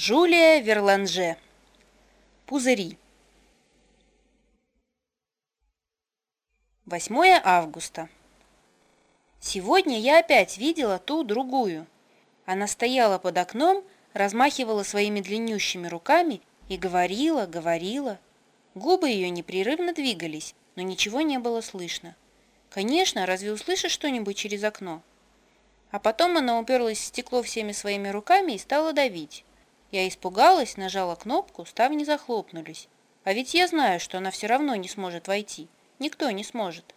Жулия Верланже. Пузыри. 8 августа. Сегодня я опять видела ту другую. Она стояла под окном, размахивала своими длиннющими руками и говорила, говорила. Губы ее непрерывно двигались, но ничего не было слышно. Конечно, разве услышишь что-нибудь через окно? А потом она уперлась в стекло всеми своими руками и стала давить. Я испугалась, нажала кнопку, ставни захлопнулись. А ведь я знаю, что она все равно не сможет войти. Никто не сможет.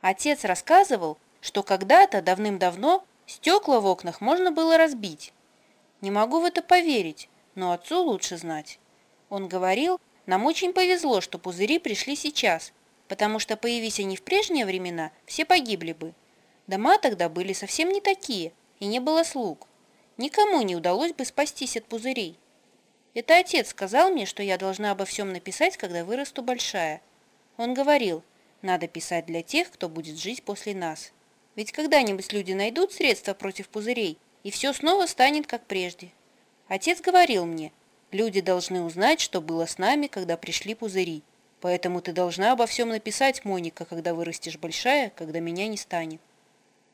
Отец рассказывал, что когда-то, давным-давно, стекла в окнах можно было разбить. Не могу в это поверить, но отцу лучше знать. Он говорил, нам очень повезло, что пузыри пришли сейчас, потому что, появись они в прежние времена, все погибли бы. Дома тогда были совсем не такие, и не было слуг. Никому не удалось бы спастись от пузырей. Это отец сказал мне, что я должна обо всем написать, когда вырасту большая. Он говорил, надо писать для тех, кто будет жить после нас. Ведь когда-нибудь люди найдут средства против пузырей, и все снова станет как прежде. Отец говорил мне, люди должны узнать, что было с нами, когда пришли пузыри. Поэтому ты должна обо всем написать, Моника, когда вырастешь большая, когда меня не станет.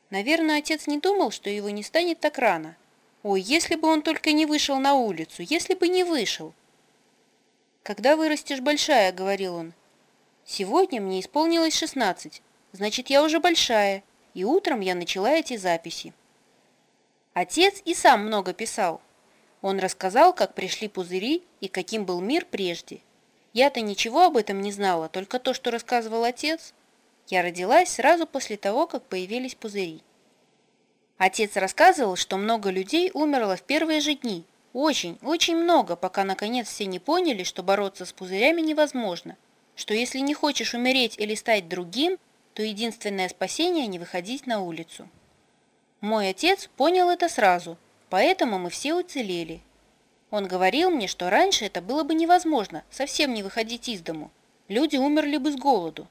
Наверное, отец не думал, что его не станет так рано. Ой, если бы он только не вышел на улицу, если бы не вышел. «Когда вырастешь большая», — говорил он. «Сегодня мне исполнилось шестнадцать, значит, я уже большая, и утром я начала эти записи». Отец и сам много писал. Он рассказал, как пришли пузыри и каким был мир прежде. Я-то ничего об этом не знала, только то, что рассказывал отец. Я родилась сразу после того, как появились пузыри. Отец рассказывал, что много людей умерло в первые же дни. Очень, очень много, пока наконец все не поняли, что бороться с пузырями невозможно. Что если не хочешь умереть или стать другим, то единственное спасение – не выходить на улицу. Мой отец понял это сразу, поэтому мы все уцелели. Он говорил мне, что раньше это было бы невозможно, совсем не выходить из дому. Люди умерли бы с голоду.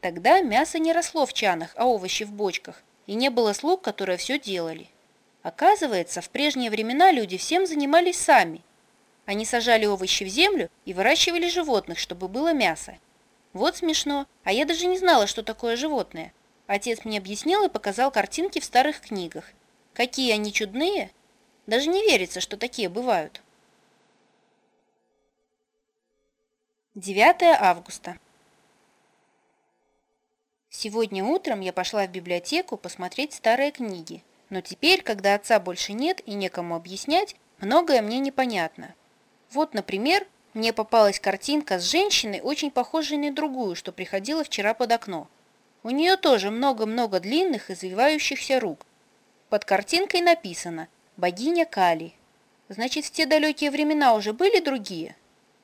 Тогда мясо не росло в чанах, а овощи в бочках, и не было слуг, которые все делали. Оказывается, в прежние времена люди всем занимались сами. Они сажали овощи в землю и выращивали животных, чтобы было мясо. Вот смешно, а я даже не знала, что такое животное. Отец мне объяснил и показал картинки в старых книгах. Какие они чудные! Даже не верится, что такие бывают. 9 августа. Сегодня утром я пошла в библиотеку посмотреть старые книги. Но теперь, когда отца больше нет и некому объяснять, многое мне непонятно. Вот, например, мне попалась картинка с женщиной, очень похожей на другую, что приходила вчера под окно. У нее тоже много-много длинных извивающихся рук. Под картинкой написано «Богиня Кали». Значит, в те далекие времена уже были другие?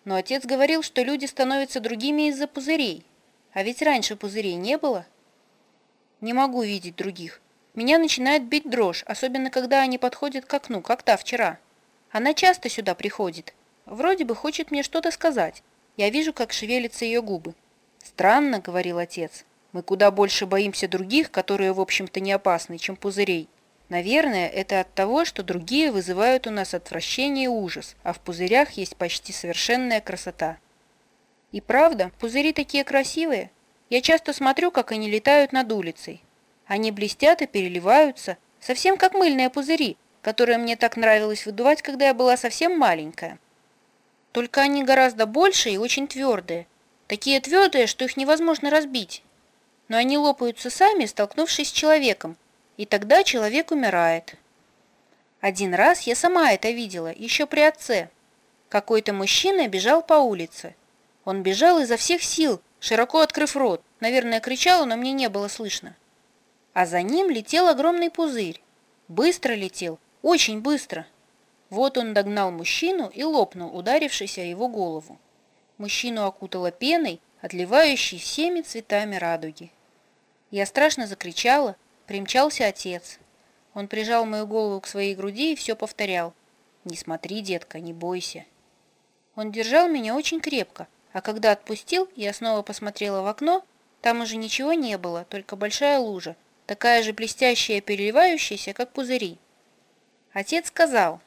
Но отец говорил, что люди становятся другими из-за пузырей. А ведь раньше пузырей не было. Не могу видеть других. Меня начинает бить дрожь, особенно когда они подходят к окну, как та вчера. Она часто сюда приходит. Вроде бы хочет мне что-то сказать. Я вижу, как шевелятся ее губы. «Странно», — говорил отец. «Мы куда больше боимся других, которые, в общем-то, не опасны, чем пузырей. Наверное, это от того, что другие вызывают у нас отвращение и ужас, а в пузырях есть почти совершенная красота». И правда, пузыри такие красивые. Я часто смотрю, как они летают над улицей. Они блестят и переливаются, совсем как мыльные пузыри, которые мне так нравилось выдувать, когда я была совсем маленькая. Только они гораздо больше и очень твердые. Такие твердые, что их невозможно разбить. Но они лопаются сами, столкнувшись с человеком, и тогда человек умирает. Один раз я сама это видела, еще при отце. Какой-то мужчина бежал по улице. Он бежал изо всех сил, широко открыв рот. Наверное, кричал, но мне не было слышно. А за ним летел огромный пузырь. Быстро летел, очень быстро. Вот он догнал мужчину и лопнул, ударившись о его голову. Мужчину окутала пеной, отливающей всеми цветами радуги. Я страшно закричала, примчался отец. Он прижал мою голову к своей груди и все повторял. «Не смотри, детка, не бойся». Он держал меня очень крепко, а когда отпустил, я снова посмотрела в окно, там уже ничего не было, только большая лужа, такая же блестящая и переливающаяся, как пузыри. Отец сказал,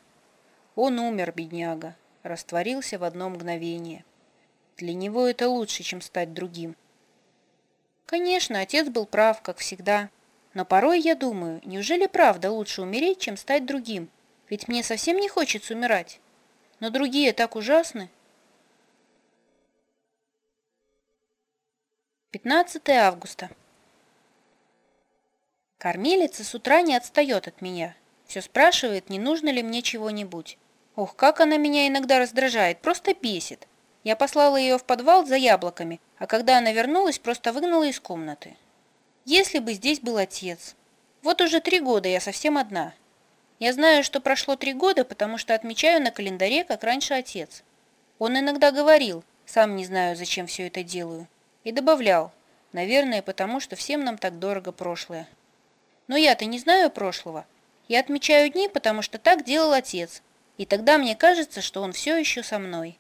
Он умер, бедняга, растворился в одно мгновение. Для него это лучше, чем стать другим. Конечно, отец был прав, как всегда. Но порой я думаю, неужели правда лучше умереть, чем стать другим? Ведь мне совсем не хочется умирать. Но другие так ужасны. 15 августа. Кормилица с утра не отстает от меня. Все спрашивает, не нужно ли мне чего-нибудь. Ох, как она меня иногда раздражает, просто бесит. Я послала ее в подвал за яблоками, а когда она вернулась, просто выгнала из комнаты. Если бы здесь был отец. Вот уже три года я совсем одна. Я знаю, что прошло три года, потому что отмечаю на календаре, как раньше отец. Он иногда говорил, сам не знаю, зачем все это делаю, и добавлял, наверное, потому что всем нам так дорого прошлое. Но я-то не знаю прошлого. Я отмечаю дни, потому что так делал отец, и тогда мне кажется, что он все еще со мной.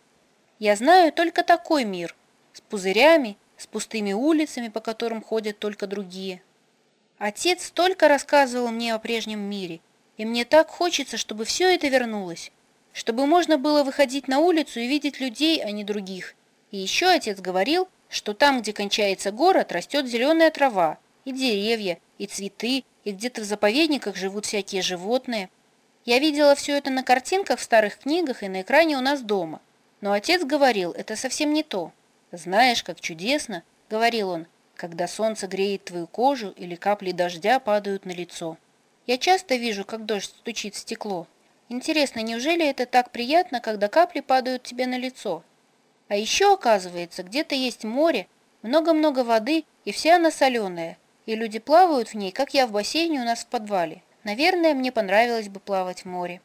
Я знаю только такой мир, с пузырями, с пустыми улицами, по которым ходят только другие. Отец столько рассказывал мне о прежнем мире, и мне так хочется, чтобы все это вернулось, чтобы можно было выходить на улицу и видеть людей, а не других. И еще отец говорил, что там, где кончается город, растет зеленая трава, и деревья, и цветы, и где-то в заповедниках живут всякие животные. Я видела все это на картинках в старых книгах и на экране у нас дома. Но отец говорил, это совсем не то. «Знаешь, как чудесно», — говорил он, «когда солнце греет твою кожу или капли дождя падают на лицо». Я часто вижу, как дождь стучит в стекло. Интересно, неужели это так приятно, когда капли падают тебе на лицо? А еще, оказывается, где-то есть море, много-много воды, и вся она соленая, и люди плавают в ней, как я в бассейне у нас в подвале. Наверное, мне понравилось бы плавать в море.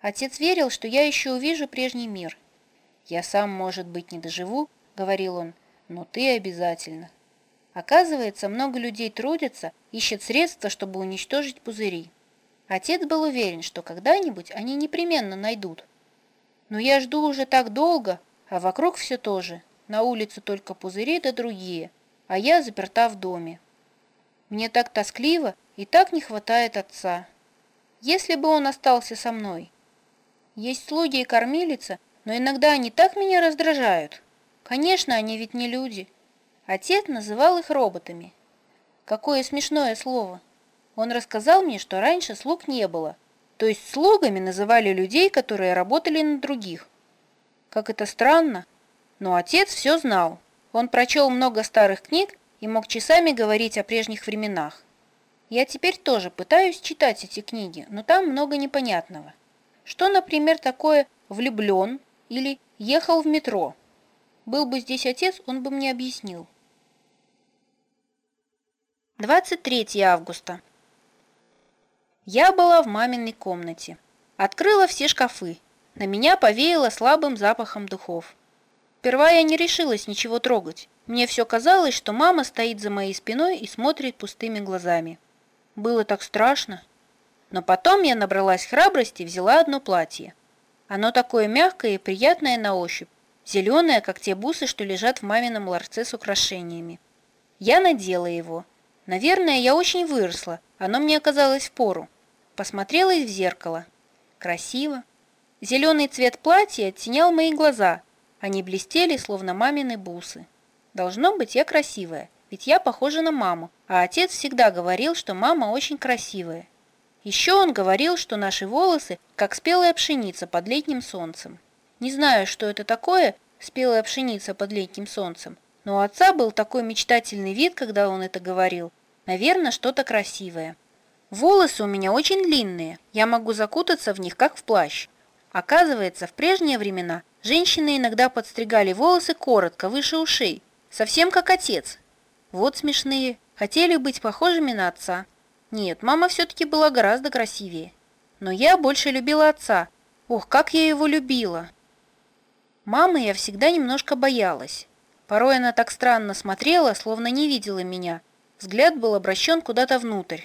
Отец верил, что я еще увижу прежний мир, «Я сам, может быть, не доживу», — говорил он, — «но ты обязательно». Оказывается, много людей трудятся, ищут средства, чтобы уничтожить пузыри. Отец был уверен, что когда-нибудь они непременно найдут. Но я жду уже так долго, а вокруг все то же. На улице только пузыри да другие, а я заперта в доме. Мне так тоскливо и так не хватает отца. Если бы он остался со мной. Есть слуги и кормилица, но иногда они так меня раздражают. Конечно, они ведь не люди. Отец называл их роботами. Какое смешное слово. Он рассказал мне, что раньше слуг не было. То есть слугами называли людей, которые работали на других. Как это странно. Но отец все знал. Он прочел много старых книг и мог часами говорить о прежних временах. Я теперь тоже пытаюсь читать эти книги, но там много непонятного. Что, например, такое «влюблен», или ехал в метро. Был бы здесь отец, он бы мне объяснил. 23 августа. Я была в маминой комнате. Открыла все шкафы. На меня повеяло слабым запахом духов. Сперва я не решилась ничего трогать. Мне все казалось, что мама стоит за моей спиной и смотрит пустыми глазами. Было так страшно. Но потом я набралась храбрости и взяла одно платье. Оно такое мягкое и приятное на ощупь, зеленое, как те бусы, что лежат в мамином ларце с украшениями. Я надела его. Наверное, я очень выросла, оно мне оказалось в пору. Посмотрелась в зеркало. Красиво. Зеленый цвет платья оттенял мои глаза. Они блестели, словно мамины бусы. Должно быть, я красивая, ведь я похожа на маму, а отец всегда говорил, что мама очень красивая. Еще он говорил, что наши волосы, как спелая пшеница под летним солнцем. Не знаю, что это такое, спелая пшеница под летним солнцем, но у отца был такой мечтательный вид, когда он это говорил. Наверное, что-то красивое. Волосы у меня очень длинные, я могу закутаться в них, как в плащ. Оказывается, в прежние времена женщины иногда подстригали волосы коротко, выше ушей, совсем как отец. Вот смешные, хотели быть похожими на отца. Нет, мама все-таки была гораздо красивее. Но я больше любила отца. Ох, как я его любила! Мамы я всегда немножко боялась. Порой она так странно смотрела, словно не видела меня. Взгляд был обращен куда-то внутрь.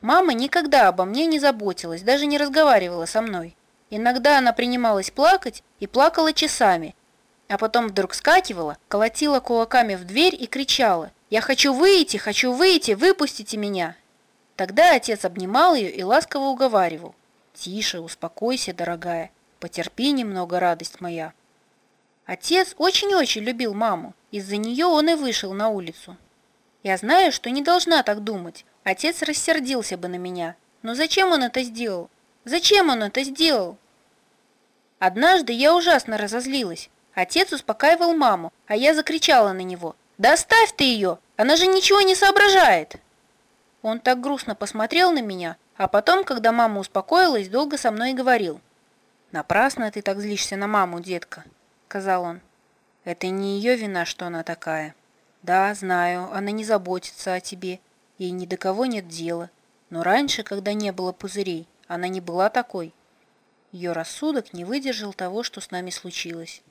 Мама никогда обо мне не заботилась, даже не разговаривала со мной. Иногда она принималась плакать и плакала часами, а потом вдруг скакивала, колотила кулаками в дверь и кричала «Я хочу выйти, хочу выйти, выпустите меня!» Тогда отец обнимал ее и ласково уговаривал. Тише, успокойся, дорогая. Потерпи немного, радость моя. Отец очень-очень любил маму. Из-за нее он и вышел на улицу. Я знаю, что не должна так думать. Отец рассердился бы на меня. Но зачем он это сделал? Зачем он это сделал? Однажды я ужасно разозлилась. Отец успокаивал маму, а я закричала на него. «Да оставь ты ее! Она же ничего не соображает!» Он так грустно посмотрел на меня, а потом, когда мама успокоилась, долго со мной говорил. «Напрасно ты так злишься на маму, детка», — сказал он. «Это не ее вина, что она такая. Да, знаю, она не заботится о тебе, ей ни до кого нет дела. Но раньше, когда не было пузырей, она не была такой. Ее рассудок не выдержал того, что с нами случилось.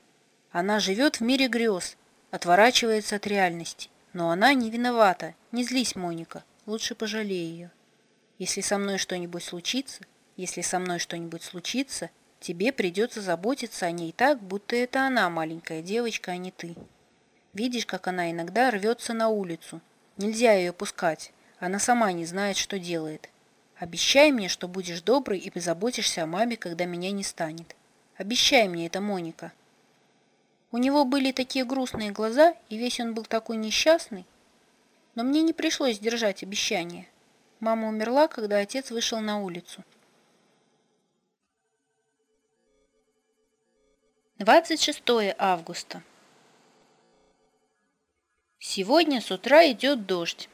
Она живет в мире грез, отворачивается от реальности. Но она не виновата. Не злись, Моника. Лучше пожалей ее. Если со мной что-нибудь случится, если со мной что-нибудь случится, тебе придется заботиться о ней так, будто это она маленькая девочка, а не ты. Видишь, как она иногда рвется на улицу. Нельзя ее пускать. Она сама не знает, что делает. Обещай мне, что будешь добрый и позаботишься о маме, когда меня не станет. Обещай мне это, Моника. У него были такие грустные глаза, и весь он был такой несчастный. Но мне не пришлось держать обещание. Мама умерла, когда отец вышел на улицу. 26 августа. Сегодня с утра идет дождь.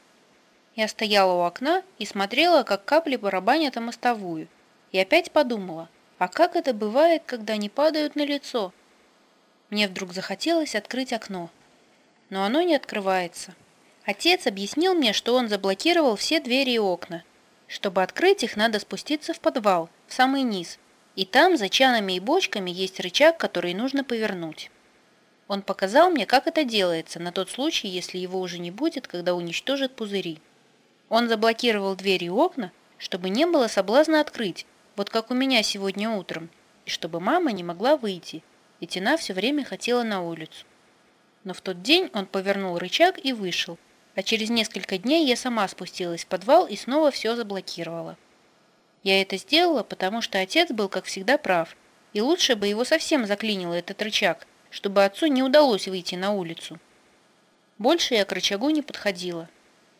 Я стояла у окна и смотрела, как капли барабанят о мостовую. И опять подумала, а как это бывает, когда они падают на лицо? Мне вдруг захотелось открыть окно. Но оно не открывается. Отец объяснил мне, что он заблокировал все двери и окна. Чтобы открыть их, надо спуститься в подвал, в самый низ. И там, за чанами и бочками, есть рычаг, который нужно повернуть. Он показал мне, как это делается, на тот случай, если его уже не будет, когда уничтожит пузыри. Он заблокировал двери и окна, чтобы не было соблазна открыть, вот как у меня сегодня утром, и чтобы мама не могла выйти, и Тина все время хотела на улицу. Но в тот день он повернул рычаг и вышел, а через несколько дней я сама спустилась в подвал и снова все заблокировала. Я это сделала, потому что отец был, как всегда, прав, и лучше бы его совсем заклинило этот рычаг, чтобы отцу не удалось выйти на улицу. Больше я к рычагу не подходила.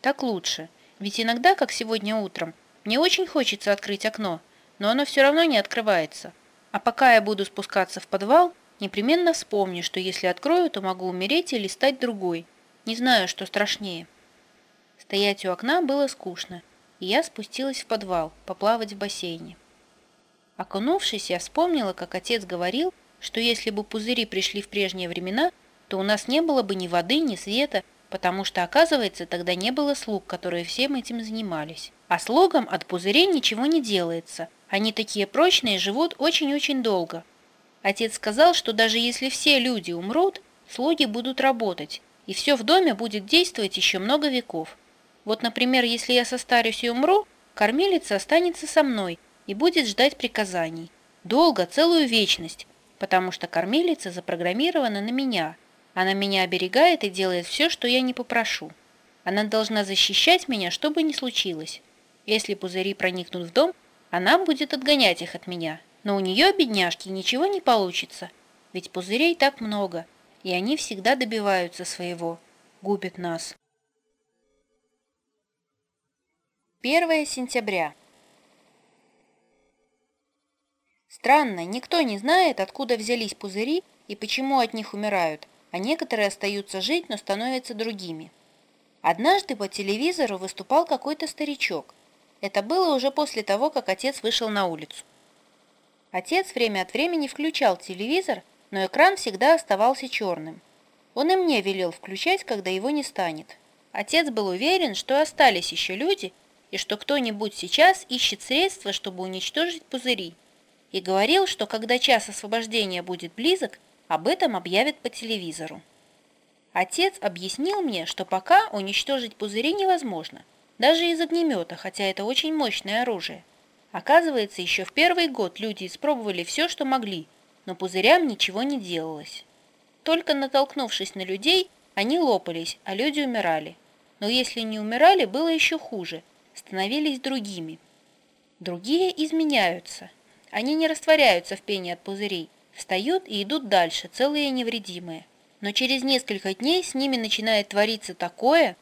Так лучше, ведь иногда, как сегодня утром, мне очень хочется открыть окно, но оно все равно не открывается. А пока я буду спускаться в подвал, Непременно вспомню, что если открою, то могу умереть или стать другой. Не знаю, что страшнее. Стоять у окна было скучно, и я спустилась в подвал, поплавать в бассейне. Окунувшись, я вспомнила, как отец говорил, что если бы пузыри пришли в прежние времена, то у нас не было бы ни воды, ни света, потому что, оказывается, тогда не было слуг, которые всем этим занимались. А слугам от пузырей ничего не делается. Они такие прочные, живут очень-очень долго. Отец сказал, что даже если все люди умрут, слуги будут работать, и все в доме будет действовать еще много веков. Вот, например, если я состарюсь и умру, кормилица останется со мной и будет ждать приказаний. Долго, целую вечность, потому что кормилица запрограммирована на меня. Она меня оберегает и делает все, что я не попрошу. Она должна защищать меня, что бы ни случилось. Если пузыри проникнут в дом, она будет отгонять их от меня, но у нее, бедняжки, ничего не получится, ведь пузырей так много, и они всегда добиваются своего, губят нас. 1 сентября. Странно, никто не знает, откуда взялись пузыри и почему от них умирают, а некоторые остаются жить, но становятся другими. Однажды по телевизору выступал какой-то старичок. Это было уже после того, как отец вышел на улицу. Отец время от времени включал телевизор, но экран всегда оставался черным. Он и мне велел включать, когда его не станет. Отец был уверен, что остались еще люди, и что кто-нибудь сейчас ищет средства, чтобы уничтожить пузыри. И говорил, что когда час освобождения будет близок, об этом объявят по телевизору. Отец объяснил мне, что пока уничтожить пузыри невозможно, даже из огнемета, хотя это очень мощное оружие. Оказывается, еще в первый год люди испробовали все, что могли, но пузырям ничего не делалось. Только натолкнувшись на людей, они лопались, а люди умирали. Но если не умирали, было еще хуже, становились другими. Другие изменяются. Они не растворяются в пене от пузырей, встают и идут дальше, целые и невредимые. Но через несколько дней с ними начинает твориться такое,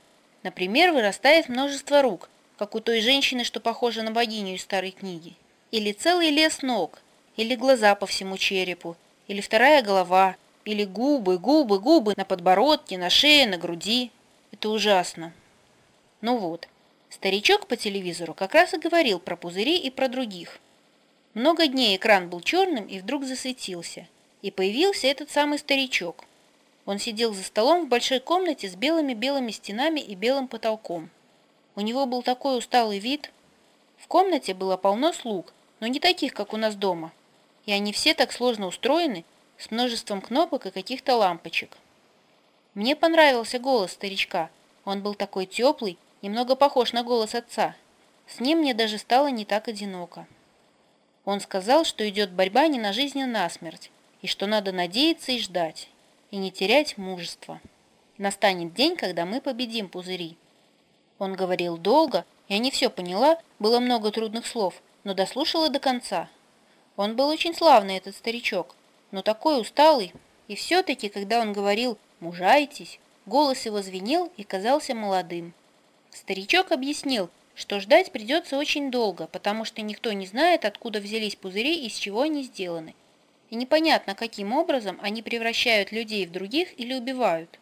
например, вырастает множество рук, как у той женщины, что похожа на богиню из старой книги. Или целый лес ног, или глаза по всему черепу, или вторая голова, или губы, губы, губы на подбородке, на шее, на груди. Это ужасно. Ну вот, старичок по телевизору как раз и говорил про пузыри и про других. Много дней экран был черным и вдруг засветился. И появился этот самый старичок. Он сидел за столом в большой комнате с белыми-белыми стенами и белым потолком. У него был такой усталый вид. В комнате было полно слуг, но не таких, как у нас дома. И они все так сложно устроены, с множеством кнопок и каких-то лампочек. Мне понравился голос старичка. Он был такой теплый, немного похож на голос отца. С ним мне даже стало не так одиноко. Он сказал, что идет борьба не на жизнь, а на смерть, и что надо надеяться и ждать, и не терять мужества. Настанет день, когда мы победим пузыри. Он говорил долго, я не все поняла, было много трудных слов, но дослушала до конца. Он был очень славный, этот старичок, но такой усталый. И все-таки, когда он говорил «мужайтесь», голос его звенел и казался молодым. Старичок объяснил, что ждать придется очень долго, потому что никто не знает, откуда взялись пузыри и из чего они сделаны. И непонятно, каким образом они превращают людей в других или убивают.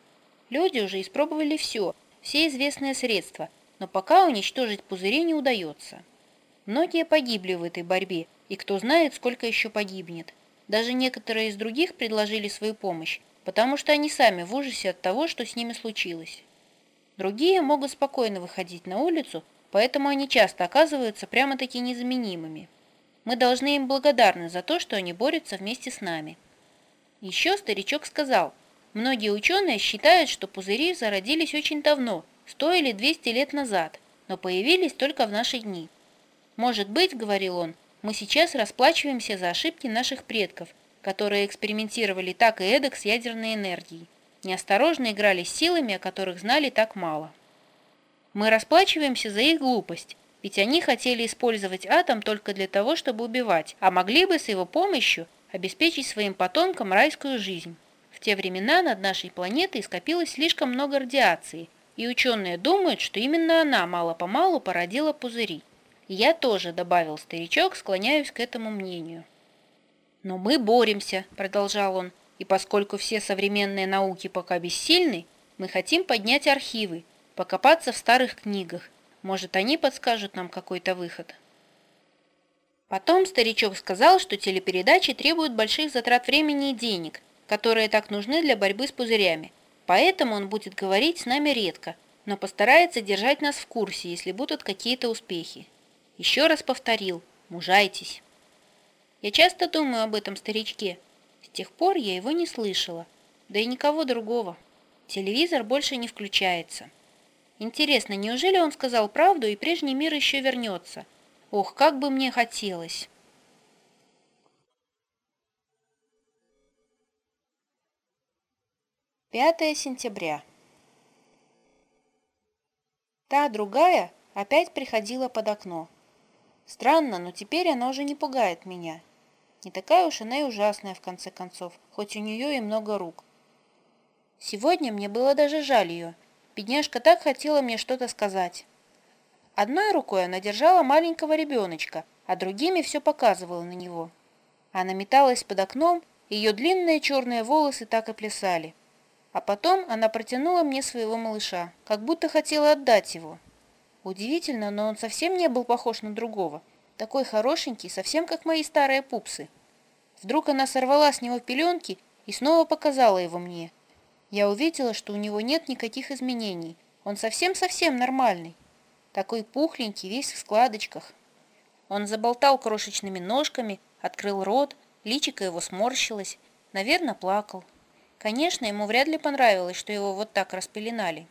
Люди уже испробовали все, все известные средства, но пока уничтожить пузыри не удается. Многие погибли в этой борьбе, и кто знает, сколько еще погибнет. Даже некоторые из других предложили свою помощь, потому что они сами в ужасе от того, что с ними случилось. Другие могут спокойно выходить на улицу, поэтому они часто оказываются прямо-таки незаменимыми. Мы должны им благодарны за то, что они борются вместе с нами. Еще старичок сказал, многие ученые считают, что пузыри зародились очень давно, 100 или 200 лет назад, но появились только в наши дни. Может быть, говорил он, мы сейчас расплачиваемся за ошибки наших предков, которые экспериментировали так и эдак с ядерной энергией, неосторожно играли с силами, о которых знали так мало. Мы расплачиваемся за их глупость, ведь они хотели использовать атом только для того, чтобы убивать, а могли бы с его помощью обеспечить своим потомкам райскую жизнь. В те времена над нашей планетой скопилось слишком много радиации, и ученые думают, что именно она мало-помалу породила пузыри. Я тоже, добавил старичок, склоняюсь к этому мнению. «Но мы боремся», — продолжал он, «и поскольку все современные науки пока бессильны, мы хотим поднять архивы, покопаться в старых книгах. Может, они подскажут нам какой-то выход. Потом старичок сказал, что телепередачи требуют больших затрат времени и денег, которые так нужны для борьбы с пузырями. Поэтому он будет говорить с нами редко, но постарается держать нас в курсе, если будут какие-то успехи. Еще раз повторил, мужайтесь. Я часто думаю об этом старичке. С тех пор я его не слышала, да и никого другого. Телевизор больше не включается. Интересно, неужели он сказал правду, и прежний мир еще вернется? Ох, как бы мне хотелось!» Пятое сентября. Та другая опять приходила под окно. Странно, но теперь она уже не пугает меня. Не такая уж она и ужасная, в конце концов, хоть у нее и много рук. Сегодня мне было даже жаль ее, Бедняжка так хотела мне что-то сказать. Одной рукой она держала маленького ребеночка, а другими все показывала на него. Она металась под окном, ее длинные черные волосы так и плясали. А потом она протянула мне своего малыша, как будто хотела отдать его. Удивительно, но он совсем не был похож на другого. Такой хорошенький, совсем как мои старые пупсы. Вдруг она сорвала с него пеленки и снова показала его мне. Я увидела, что у него нет никаких изменений. Он совсем-совсем нормальный. Такой пухленький, весь в складочках. Он заболтал крошечными ножками, открыл рот, личико его сморщилось. Наверное, плакал. Конечно, ему вряд ли понравилось, что его вот так распеленали.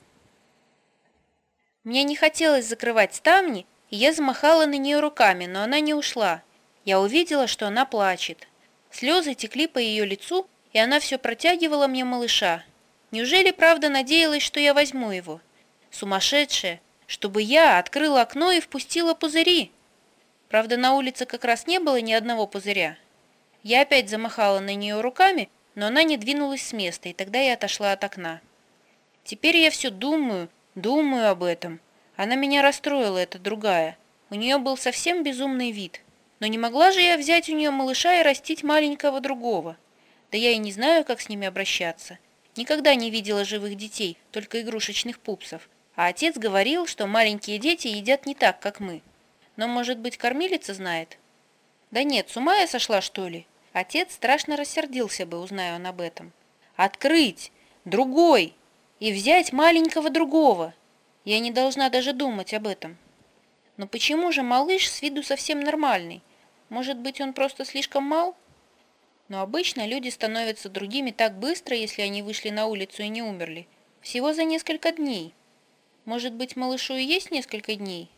Мне не хотелось закрывать ставни, и я замахала на нее руками, но она не ушла. Я увидела, что она плачет. Слезы текли по ее лицу, и она все протягивала мне малыша. Неужели правда надеялась, что я возьму его? Сумасшедшая, чтобы я открыла окно и впустила пузыри. Правда, на улице как раз не было ни одного пузыря. Я опять замахала на нее руками, но она не двинулась с места, и тогда я отошла от окна. Теперь я все думаю, думаю об этом. Она меня расстроила, эта другая. У нее был совсем безумный вид. Но не могла же я взять у нее малыша и растить маленького другого. Да я и не знаю, как с ними обращаться. Никогда не видела живых детей, только игрушечных пупсов. А отец говорил, что маленькие дети едят не так, как мы. Но, может быть, кормилица знает? Да нет, с ума я сошла, что ли? Отец страшно рассердился бы, узная он об этом. Открыть! Другой! И взять маленького другого! Я не должна даже думать об этом. Но почему же малыш с виду совсем нормальный? Может быть, он просто слишком мал? Но обычно люди становятся другими так быстро, если они вышли на улицу и не умерли. Всего за несколько дней. Может быть, малышу и есть несколько дней?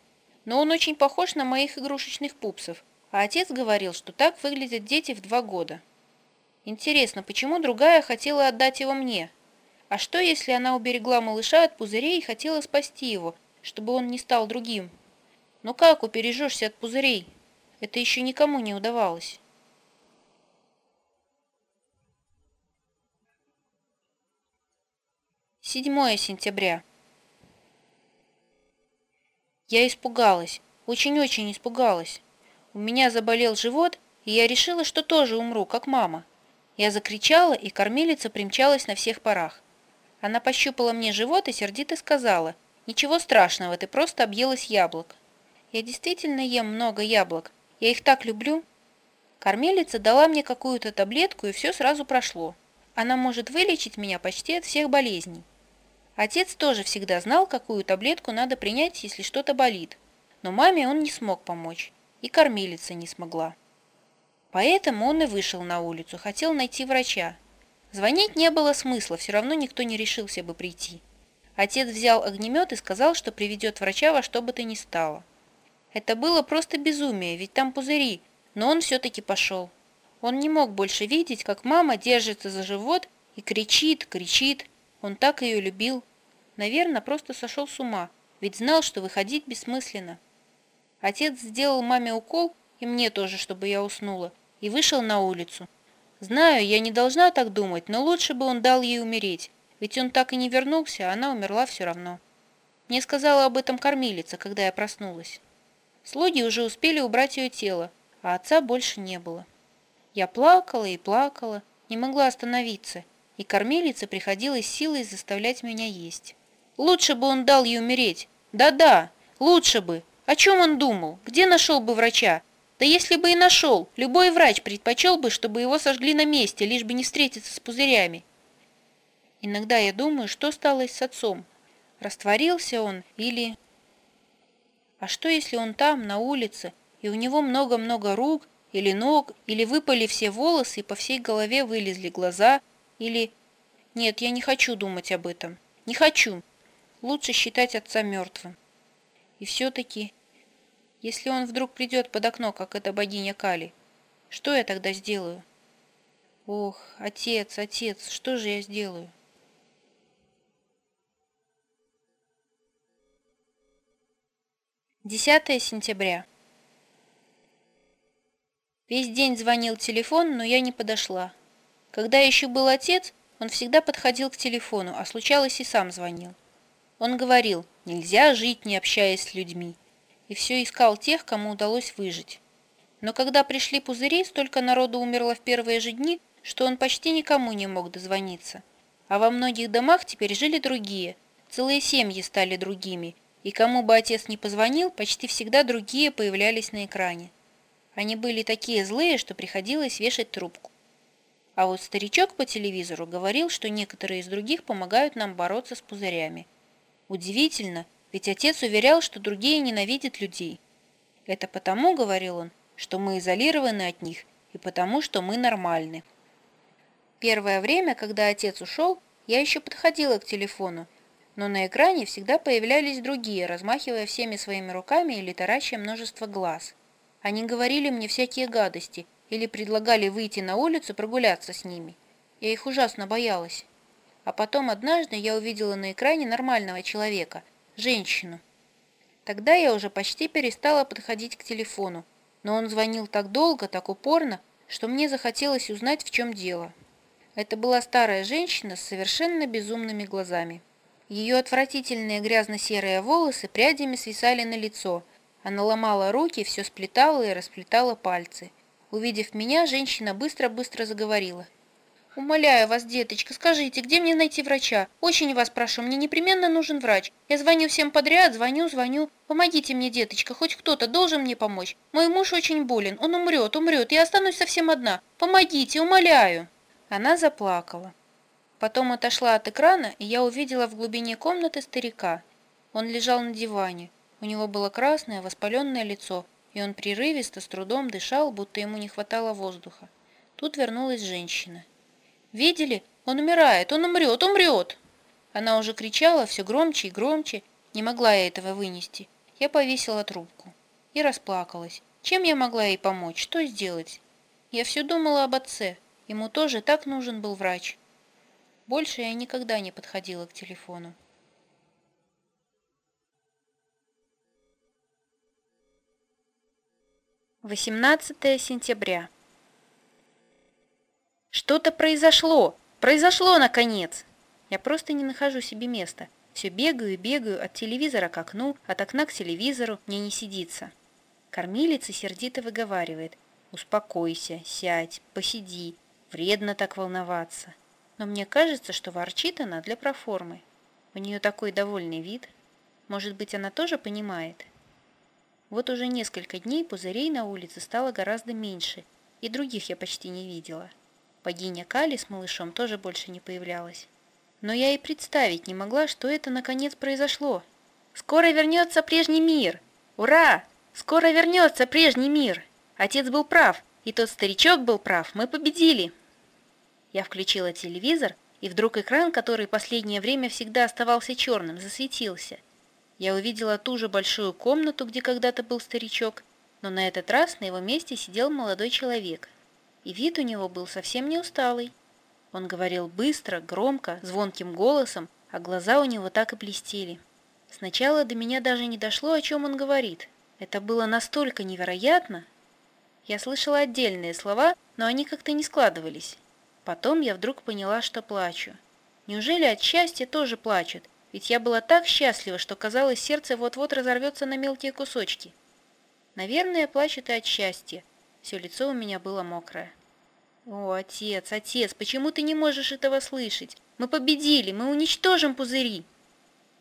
Но он очень похож на моих игрушечных пупсов. А отец говорил, что так выглядят дети в два года. Интересно, почему другая хотела отдать его мне? А что, если она уберегла малыша от пузырей и хотела спасти его, чтобы он не стал другим? Ну как упережешься от пузырей? Это еще никому не удавалось. 7 сентября. Я испугалась, очень-очень испугалась. У меня заболел живот, и я решила, что тоже умру, как мама. Я закричала, и кормилица примчалась на всех парах. Она пощупала мне живот и сердито сказала, «Ничего страшного, ты просто объелась яблок». Я действительно ем много яблок, я их так люблю. Кормилица дала мне какую-то таблетку, и все сразу прошло. Она может вылечить меня почти от всех болезней. Отец тоже всегда знал, какую таблетку надо принять, если что-то болит. Но маме он не смог помочь, и кормилица не смогла. Поэтому он и вышел на улицу, хотел найти врача. Звонить не было смысла, все равно никто не решился бы прийти. Отец взял огнемет и сказал, что приведет врача во что бы то ни стало. Это было просто безумие, ведь там пузыри, но он все-таки пошел. Он не мог больше видеть, как мама держится за живот и кричит, кричит, он так ее любил. Наверное, просто сошел с ума, ведь знал, что выходить бессмысленно. Отец сделал маме укол, и мне тоже, чтобы я уснула, и вышел на улицу. Знаю, я не должна так думать, но лучше бы он дал ей умереть, ведь он так и не вернулся, а она умерла все равно. Мне сказала об этом кормилица, когда я проснулась. Слуги уже успели убрать ее тело, а отца больше не было. Я плакала и плакала, не могла остановиться, и кормилице приходилось силой заставлять меня есть. Лучше бы он дал ей умереть. Да-да, лучше бы. О чем он думал? Где нашел бы врача? Да если бы и нашел, любой врач предпочел бы, чтобы его сожгли на месте, лишь бы не встретиться с пузырями. Иногда я думаю, что стало с отцом. Растворился он или... А что, если он там, на улице, и у него много-много рук или ног, или выпали все волосы, и по всей голове вылезли глаза, или «Нет, я не хочу думать об этом. Не хочу. Лучше считать отца мертвым». И все-таки, если он вдруг придет под окно, как эта богиня Кали, что я тогда сделаю? Ох, отец, отец, что же я сделаю? Десятое сентября. Весь день звонил телефон, но я не подошла. Когда еще был отец, он всегда подходил к телефону, а случалось и сам звонил. Он говорил, нельзя жить, не общаясь с людьми, и все искал тех, кому удалось выжить. Но когда пришли пузыри, столько народу умерло в первые же дни, что он почти никому не мог дозвониться. А во многих домах теперь жили другие, целые семьи стали другими, и кому бы отец не позвонил, почти всегда другие появлялись на экране. Они были такие злые, что приходилось вешать трубку. А вот старичок по телевизору говорил, что некоторые из других помогают нам бороться с пузырями. Удивительно, ведь отец уверял, что другие ненавидят людей. Это потому, говорил он, что мы изолированы от них и потому, что мы нормальны. Первое время, когда отец ушел, я еще подходила к телефону, но на экране всегда появлялись другие, размахивая всеми своими руками или тараща множество глаз. Они говорили мне всякие гадости – или предлагали выйти на улицу прогуляться с ними. Я их ужасно боялась. А потом однажды я увидела на экране нормального человека, женщину. Тогда я уже почти перестала подходить к телефону, но он звонил так долго, так упорно, что мне захотелось узнать, в чем дело. Это была старая женщина с совершенно безумными глазами. Ее отвратительные грязно-серые волосы прядями свисали на лицо. Она ломала руки, все сплетала и расплетала пальцы. Увидев меня, женщина быстро-быстро заговорила. «Умоляю вас, деточка, скажите, где мне найти врача? Очень вас прошу, мне непременно нужен врач. Я звоню всем подряд, звоню, звоню. Помогите мне, деточка, хоть кто-то должен мне помочь. Мой муж очень болен, он умрет, умрет, я останусь совсем одна. Помогите, умоляю!» Она заплакала. Потом отошла от экрана, и я увидела в глубине комнаты старика. Он лежал на диване. У него было красное, воспаленное лицо, и он прерывисто, с трудом дышал, будто ему не хватало воздуха. Тут вернулась женщина. Видели? Он умирает, он умрет, умрет!» Она уже кричала все громче и громче, не могла я этого вынести. Я повесила трубку и расплакалась. Чем я могла ей помочь? Что сделать? Я все думала об отце. Ему тоже так нужен был врач. Больше я никогда не подходила к телефону. Восемнадцатое сентября. Что-то произошло! Произошло, наконец! Я просто не нахожу себе места. Все бегаю и бегаю от телевизора к окну, от окна к телевизору, мне не сидится. Кормилица сердито выговаривает. «Успокойся, сядь, посиди. Вредно так волноваться». Но мне кажется, что ворчит она для проформы. У нее такой довольный вид. Может быть, она тоже понимает? Вот уже несколько дней пузырей на улице стало гораздо меньше, и других я почти не видела. Богиня Кали с малышом тоже больше не появлялась. Но я и представить не могла, что это наконец произошло. «Скоро вернется прежний мир! Ура! Скоро вернется прежний мир! Отец был прав, и тот старичок был прав, мы победили!» Я включила телевизор, и вдруг экран, который последнее время всегда оставался черным, засветился. Я увидела ту же большую комнату, где когда-то был старичок, но на этот раз на его месте сидел молодой человек – и вид у него был совсем не усталый. Он говорил быстро, громко, звонким голосом, а глаза у него так и блестели. Сначала до меня даже не дошло, о чем он говорит. Это было настолько невероятно. Я слышала отдельные слова, но они как-то не складывались. Потом я вдруг поняла, что плачу. Неужели от счастья тоже плачут? Ведь я была так счастлива, что казалось, сердце вот-вот разорвется на мелкие кусочки. Наверное, плачет и от счастья. Все лицо у меня было мокрое. «О, отец, отец, почему ты не можешь этого слышать? Мы победили, мы уничтожим пузыри!»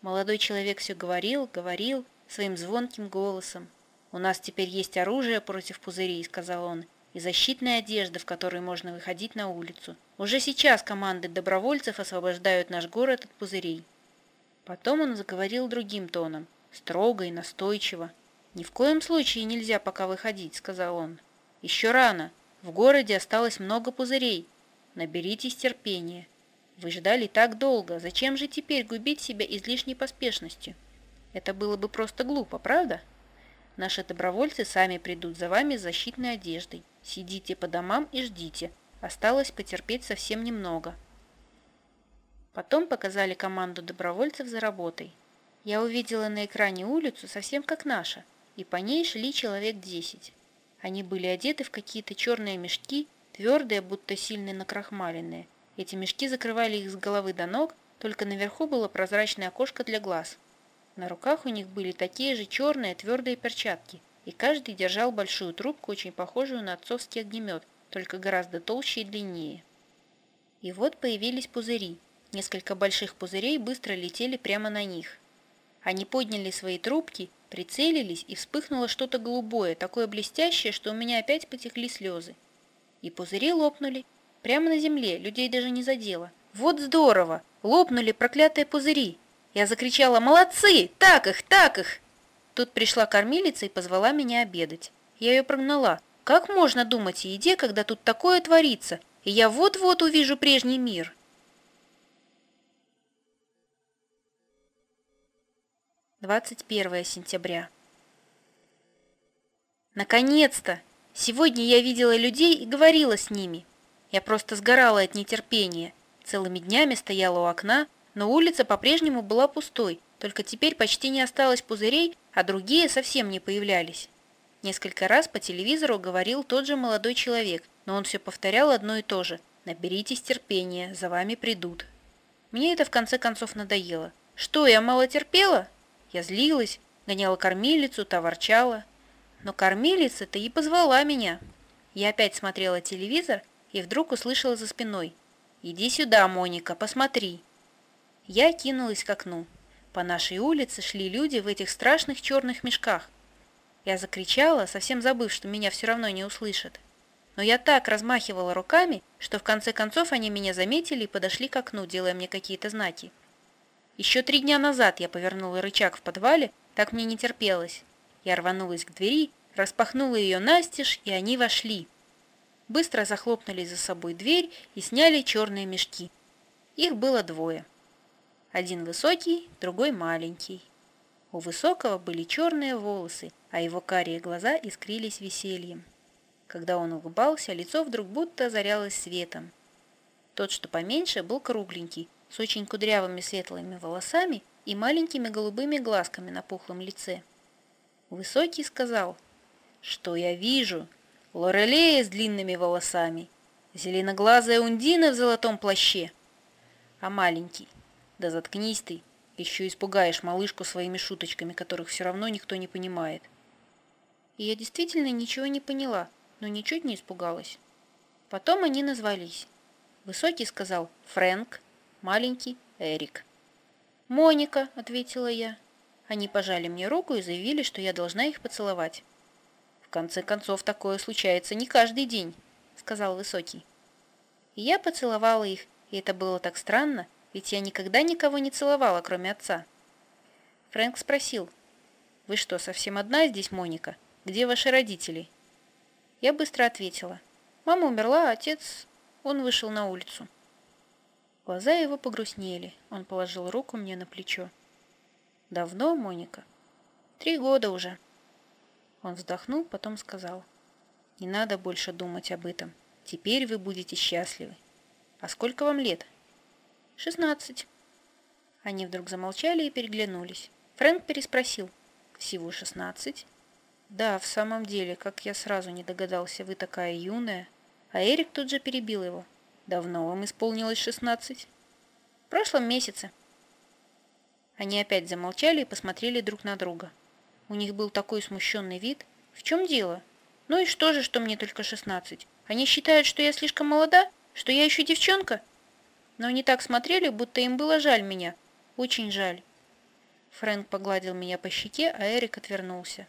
Молодой человек все говорил, говорил своим звонким голосом. «У нас теперь есть оружие против пузырей», — сказал он, «и защитная одежда, в которой можно выходить на улицу. Уже сейчас команды добровольцев освобождают наш город от пузырей». Потом он заговорил другим тоном, строго и настойчиво. «Ни в коем случае нельзя пока выходить», — сказал он. «Еще рано. В городе осталось много пузырей. Наберитесь терпения. Вы ждали так долго, зачем же теперь губить себя излишней поспешностью? Это было бы просто глупо, правда? Наши добровольцы сами придут за вами с защитной одеждой. Сидите по домам и ждите. Осталось потерпеть совсем немного. Потом показали команду добровольцев за работой. Я увидела на экране улицу совсем как наша, и по ней шли человек десять. Они были одеты в какие-то черные мешки, твердые, будто сильно накрахмаленные. Эти мешки закрывали их с головы до ног, только наверху было прозрачное окошко для глаз. На руках у них были такие же черные твердые перчатки, и каждый держал большую трубку, очень похожую на отцовский огнемет, только гораздо толще и длиннее. И вот появились пузыри. Несколько больших пузырей быстро летели прямо на них. Они подняли свои трубки Прицелились, и вспыхнуло что-то голубое, такое блестящее, что у меня опять потекли слезы. И пузыри лопнули. Прямо на земле, людей даже не задело. Вот здорово! Лопнули проклятые пузыри! Я закричала «Молодцы! Так их, так их!» Тут пришла кормилица и позвала меня обедать. Я ее прогнала. Как можно думать о еде, когда тут такое творится? И я вот-вот увижу прежний мир. 21 сентября. Наконец-то! Сегодня я видела людей и говорила с ними. Я просто сгорала от нетерпения. Целыми днями стояла у окна, но улица по-прежнему была пустой, только теперь почти не осталось пузырей, а другие совсем не появлялись. Несколько раз по телевизору говорил тот же молодой человек, но он все повторял одно и то же. «Наберитесь терпения, за вами придут». Мне это в конце концов надоело. Что, я мало терпела? Я злилась, гоняла кормилицу, та ворчала. Но кормилица-то и позвала меня. Я опять смотрела телевизор и вдруг услышала за спиной. «Иди сюда, Моника, посмотри». Я кинулась к окну. По нашей улице шли люди в этих страшных черных мешках. Я закричала, совсем забыв, что меня все равно не услышат. Но я так размахивала руками, что в конце концов они меня заметили и подошли к окну, делая мне какие-то знаки. Еще три дня назад я повернула рычаг в подвале, так мне не терпелось. Я рванулась к двери, распахнула ее настежь, и они вошли. Быстро захлопнули за собой дверь и сняли черные мешки. Их было двое. Один высокий, другой маленький. У высокого были черные волосы, а его карие глаза искрились весельем. Когда он улыбался, лицо вдруг будто озарялось светом. Тот, что поменьше, был кругленький, с очень кудрявыми светлыми волосами и маленькими голубыми глазками на пухлом лице. Высокий сказал, «Что я вижу? Лорелея с длинными волосами, зеленоглазая ундина в золотом плаще». А маленький, «Да заткнись ты, еще испугаешь малышку своими шуточками, которых все равно никто не понимает». И я действительно ничего не поняла, но ничуть не испугалась. Потом они назвались. Высокий сказал «Фрэнк», маленький «Эрик». «Моника», — ответила я. Они пожали мне руку и заявили, что я должна их поцеловать. «В конце концов, такое случается не каждый день», — сказал Высокий. И я поцеловала их, и это было так странно, ведь я никогда никого не целовала, кроме отца. Фрэнк спросил, «Вы что, совсем одна здесь, Моника? Где ваши родители?» Я быстро ответила. Мама умерла, а отец... Он вышел на улицу. Глаза его погрустнели. Он положил руку мне на плечо. «Давно, Моника?» «Три года уже». Он вздохнул, потом сказал. «Не надо больше думать об этом. Теперь вы будете счастливы. А сколько вам лет?» «Шестнадцать». Они вдруг замолчали и переглянулись. Фрэнк переспросил. «Всего шестнадцать?» «Да, в самом деле, как я сразу не догадался, вы такая юная». А Эрик тут же перебил его. «Давно вам исполнилось шестнадцать?» «В прошлом месяце». Они опять замолчали и посмотрели друг на друга. У них был такой смущенный вид. «В чем дело? Ну и что же, что мне только шестнадцать? Они считают, что я слишком молода? Что я еще девчонка?» Но они так смотрели, будто им было жаль меня. Очень жаль. Фрэнк погладил меня по щеке, а Эрик отвернулся.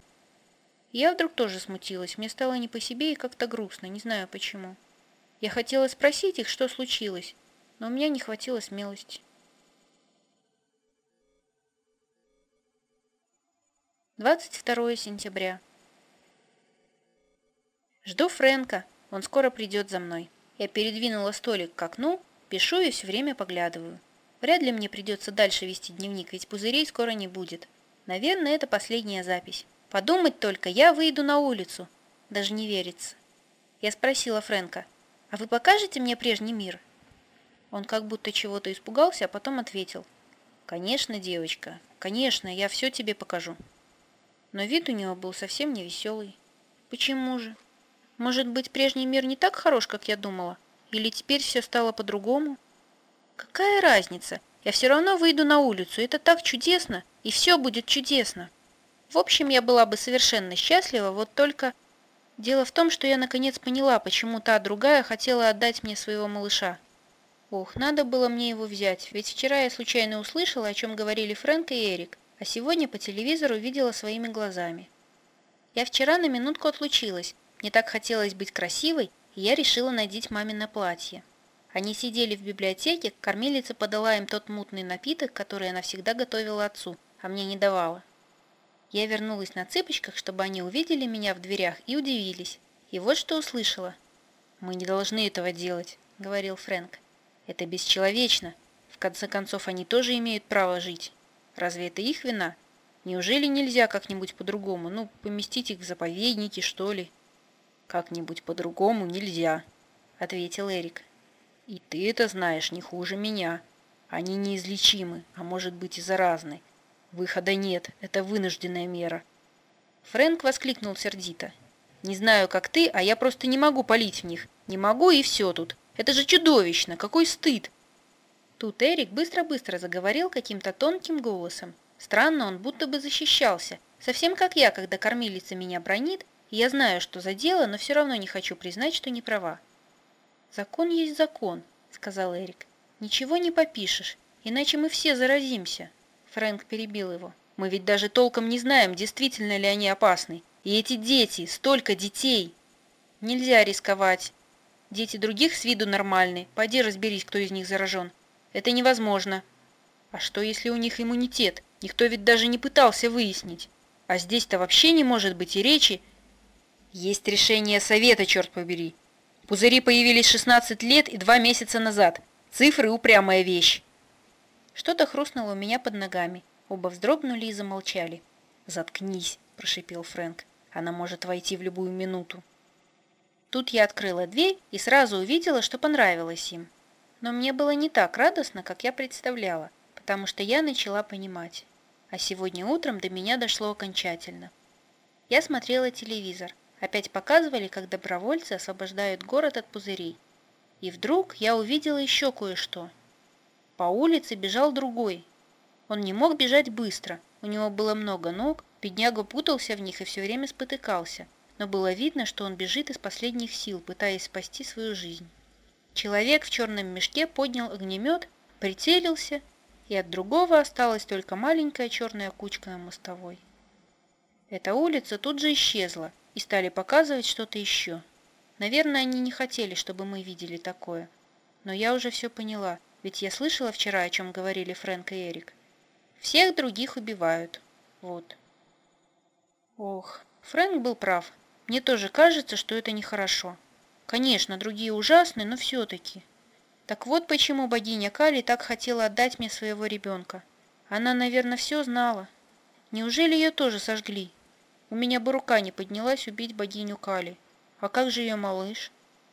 Я вдруг тоже смутилась, мне стало не по себе и как-то грустно, не знаю почему. Я хотела спросить их, что случилось, но у меня не хватило смелости. Двадцать второе сентября. Жду Фрэнка, он скоро придет за мной. Я передвинула столик к окну, пишу и все время поглядываю. Вряд ли мне придется дальше вести дневник, ведь пузырей скоро не будет. Наверное, это последняя запись. Подумать только, я выйду на улицу. Даже не верится. Я спросила Фрэнка, а вы покажете мне прежний мир? Он как будто чего-то испугался, а потом ответил. Конечно, девочка, конечно, я все тебе покажу. Но вид у него был совсем не веселый. Почему же? Может быть, прежний мир не так хорош, как я думала? Или теперь все стало по-другому? Какая разница? Я все равно выйду на улицу, это так чудесно, и все будет чудесно. В общем, я была бы совершенно счастлива, вот только... Дело в том, что я наконец поняла, почему та другая хотела отдать мне своего малыша. Ох, надо было мне его взять, ведь вчера я случайно услышала, о чем говорили Фрэнк и Эрик, а сегодня по телевизору видела своими глазами. Я вчера на минутку отлучилась, мне так хотелось быть красивой, и я решила надеть мамино платье. Они сидели в библиотеке, кормилица подала им тот мутный напиток, который она всегда готовила отцу, а мне не давала. Я вернулась на цыпочках, чтобы они увидели меня в дверях и удивились. И вот что услышала. «Мы не должны этого делать», — говорил Фрэнк. «Это бесчеловечно. В конце концов, они тоже имеют право жить. Разве это их вина? Неужели нельзя как-нибудь по-другому? Ну, поместить их в заповедники, что ли?» «Как-нибудь по-другому нельзя», — ответил Эрик. «И ты это знаешь не хуже меня. Они неизлечимы, а может быть и заразны. Выхода нет, это вынужденная мера. Фрэнк воскликнул сердито. «Не знаю, как ты, а я просто не могу палить в них. Не могу, и все тут. Это же чудовищно! Какой стыд!» Тут Эрик быстро-быстро заговорил каким-то тонким голосом. Странно, он будто бы защищался. Совсем как я, когда кормилица меня бронит, я знаю, что за дело, но все равно не хочу признать, что не права. «Закон есть закон», — сказал Эрик. «Ничего не попишешь, иначе мы все заразимся». Фрэнк перебил его. Мы ведь даже толком не знаем, действительно ли они опасны. И эти дети, столько детей. Нельзя рисковать. Дети других с виду нормальны. Пойди разберись, кто из них заражен. Это невозможно. А что, если у них иммунитет? Никто ведь даже не пытался выяснить. А здесь-то вообще не может быть и речи. Есть решение совета, черт побери. Пузыри появились 16 лет и 2 месяца назад. Цифры – упрямая вещь. Что-то хрустнуло у меня под ногами. Оба вздрогнули и замолчали. «Заткнись», – прошипел Фрэнк. «Она может войти в любую минуту». Тут я открыла дверь и сразу увидела, что понравилось им. Но мне было не так радостно, как я представляла, потому что я начала понимать. А сегодня утром до меня дошло окончательно. Я смотрела телевизор. Опять показывали, как добровольцы освобождают город от пузырей. И вдруг я увидела еще кое-что. По улице бежал другой, он не мог бежать быстро, у него было много ног, бедняга путался в них и все время спотыкался, но было видно, что он бежит из последних сил, пытаясь спасти свою жизнь. Человек в черном мешке поднял огнемет, прицелился, и от другого осталась только маленькая черная кучка на мостовой. Эта улица тут же исчезла, и стали показывать что-то еще. Наверное, они не хотели, чтобы мы видели такое. Но я уже все поняла, ведь я слышала вчера, о чем говорили Фрэнк и Эрик. Всех других убивают. Вот. Ох, Фрэнк был прав. Мне тоже кажется, что это нехорошо. Конечно, другие ужасны, но все-таки. Так вот почему богиня Кали так хотела отдать мне своего ребенка. Она, наверное, все знала. Неужели ее тоже сожгли? У меня бы рука не поднялась убить богиню Кали. А как же ее малыш?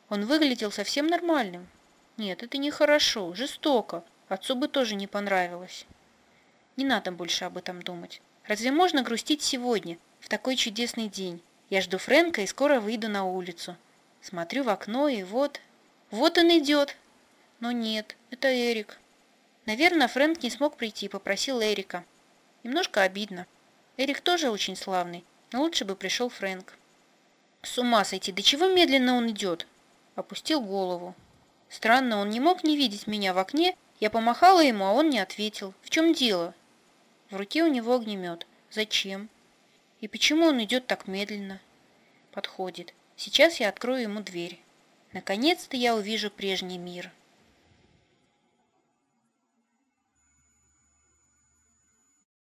Он выглядел совсем нормальным. Нет, это нехорошо, жестоко. Отцу бы тоже не понравилось. Не надо больше об этом думать. Разве можно грустить сегодня, в такой чудесный день? Я жду Фрэнка и скоро выйду на улицу. Смотрю в окно и вот... Вот он идет. Но нет, это Эрик. Наверное, Фрэнк не смог прийти, попросил Эрика. Немножко обидно. Эрик тоже очень славный, но лучше бы пришел Фрэнк. С ума сойти, до чего медленно он идет? Опустил голову. Странно, он не мог не видеть меня в окне. Я помахала ему, а он не ответил. В чем дело? В руке у него огнемет. Зачем? И почему он идет так медленно? Подходит. Сейчас я открою ему дверь. Наконец-то я увижу прежний мир.